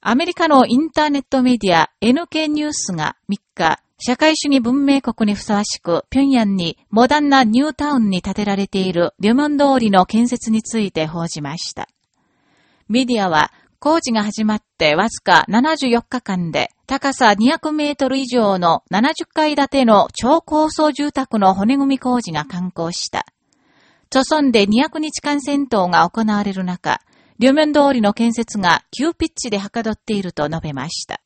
アメリカのインターネットメディア NK ニュースが3日、社会主義文明国にふさわしく、平壌にモダンなニュータウンに建てられているリュモン通りの建設について報じました。メディアは、工事が始まってわずか74日間で、高さ200メートル以上の70階建ての超高層住宅の骨組み工事が完工した。著村で200日間戦闘が行われる中、両面通りの建設が急ピッチではかどっていると述べました。